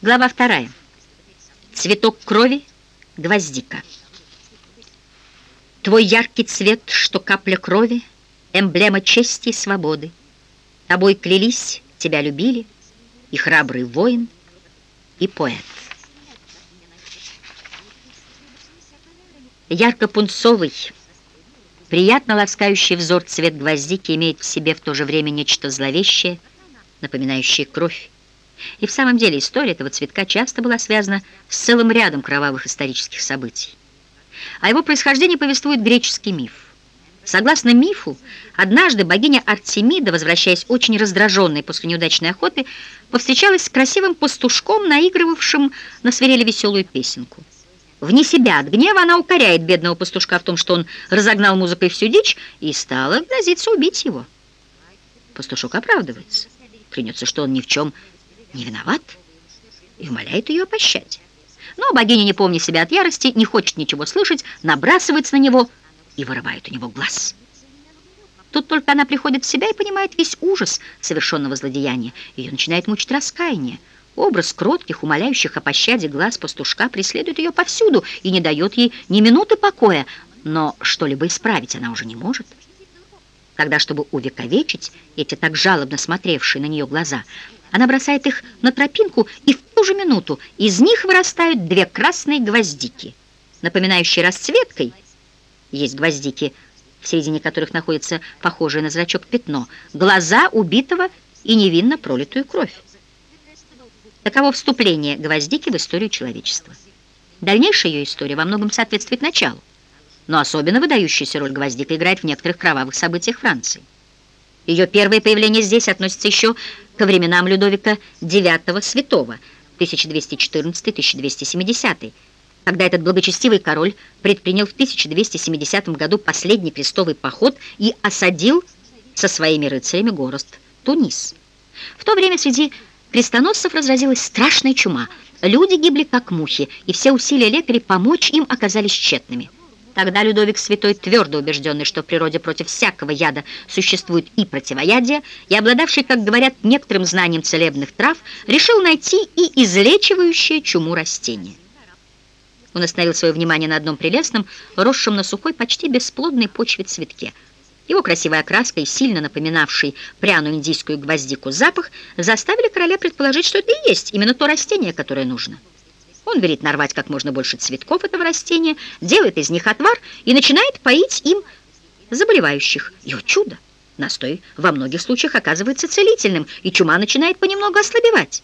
Глава вторая. Цветок крови, гвоздика. Твой яркий цвет, что капля крови, Эмблема чести и свободы. Тобой клялись, тебя любили, И храбрый воин, и поэт. Ярко-пунцовый, приятно ласкающий взор цвет гвоздики имеет в себе в то же время нечто зловещее, напоминающее кровь. И в самом деле история этого цветка часто была связана с целым рядом кровавых исторических событий. О его происхождении повествует греческий миф. Согласно мифу, однажды богиня Артемида, возвращаясь очень раздраженной после неудачной охоты, повстречалась с красивым пастушком, наигрывавшим на свирели веселую песенку. Вне себя от гнева она укоряет бедного пастушка в том, что он разогнал музыкой всю дичь и стала грозиться убить его. Пастушок оправдывается, клянется, что он ни в чем не виноват и умоляет ее о пощаде. Но богиня, не помня себя от ярости, не хочет ничего слышать, набрасывается на него и вырывает у него глаз. Тут только она приходит в себя и понимает весь ужас совершенного злодеяния. Ее начинает мучить раскаяние. Образ кротких, умоляющих о пощаде глаз пастушка преследует ее повсюду и не дает ей ни минуты покоя, но что-либо исправить она уже не может. Тогда, чтобы увековечить эти так жалобно смотревшие на нее глаза, она бросает их на тропинку, и в ту же минуту из них вырастают две красные гвоздики, напоминающие расцветкой. Есть гвоздики, в середине которых находится похожее на зрачок пятно, глаза убитого и невинно пролитую кровь. Таково вступление гвоздики в историю человечества. Дальнейшая ее история во многом соответствует началу, но особенно выдающаяся роль гвоздика играет в некоторых кровавых событиях Франции. Ее первое появление здесь относится еще ко временам Людовика IX Святого, 1214-1270, когда этот благочестивый король предпринял в 1270 году последний крестовый поход и осадил со своими рыцарями город Тунис. В то время среди крестоносцев разразилась страшная чума. Люди гибли как мухи, и все усилия лекарей помочь им оказались тщетными. Тогда Людовик Святой, твердо убежденный, что в природе против всякого яда существует и противоядие, и обладавший, как говорят, некоторым знанием целебных трав, решил найти и излечивающее чуму растение. Он остановил свое внимание на одном прелестном, росшем на сухой, почти бесплодной почве цветке. Его красивая окраска и сильно напоминавший пряную индийскую гвоздику запах заставили короля предположить, что это и есть именно то растение, которое нужно. Он велит нарвать как можно больше цветков этого растения, делает из них отвар и начинает поить им заболевающих. И, о чудо, настой во многих случаях оказывается целительным, и чума начинает понемногу ослабевать.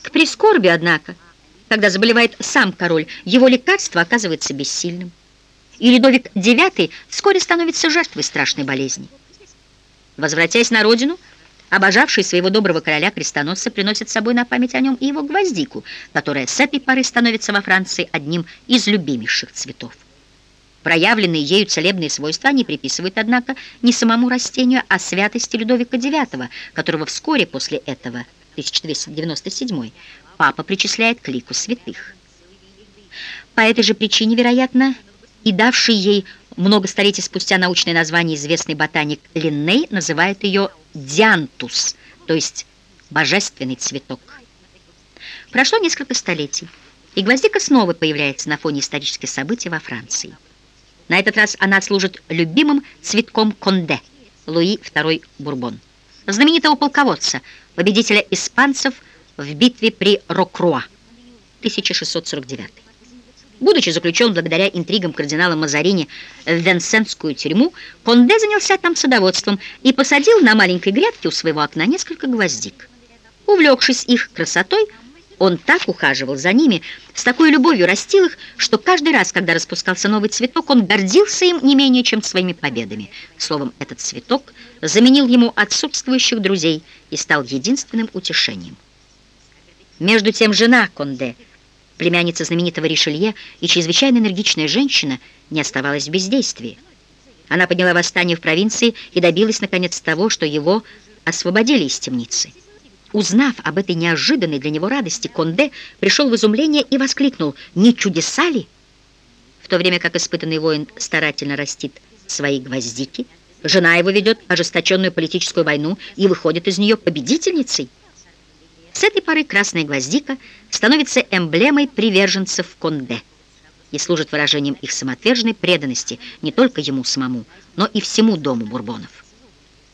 К прискорбию, однако, когда заболевает сам король, его лекарство оказывается бессильным. И Людовик IX вскоре становится жертвой страшной болезни. Возвратясь на родину, Обожавший своего доброго короля крестоносцы приносит с собой на память о нем и его гвоздику, которая с этой поры становится во Франции одним из любимейших цветов. Проявленные ею целебные свойства не приписывают, однако, не самому растению, а святости Людовика IX, которого вскоре после этого, 1297 папа причисляет к лику святых. По этой же причине, вероятно, и давший ей много столетий спустя научное название известный ботаник Линней называет ее диантус, то есть божественный цветок. Прошло несколько столетий, и гвоздика снова появляется на фоне исторических событий во Франции. На этот раз она служит любимым цветком Конде, Луи II Бурбон, знаменитого полководца, победителя испанцев в битве при Рокруа, 1649. Будучи заключен благодаря интригам кардинала Мазарини в Венсентскую тюрьму, Конде занялся там садоводством и посадил на маленькой грядке у своего окна несколько гвоздик. Увлекшись их красотой, он так ухаживал за ними, с такой любовью растил их, что каждый раз, когда распускался новый цветок, он гордился им не менее, чем своими победами. Словом, этот цветок заменил ему отсутствующих друзей и стал единственным утешением. Между тем жена Конде – Племянница знаменитого Ришелье и чрезвычайно энергичная женщина не оставалась в бездействии. Она подняла восстание в провинции и добилась, наконец, того, что его освободили из темницы. Узнав об этой неожиданной для него радости, Конде пришел в изумление и воскликнул «Не чудеса ли?» В то время как испытанный воин старательно растит свои гвоздики, жена его ведет ожесточенную политическую войну и выходит из нее победительницей. С этой поры красная гвоздика становится эмблемой приверженцев Конде и служит выражением их самоотверженной преданности не только ему самому, но и всему дому Бурбонов.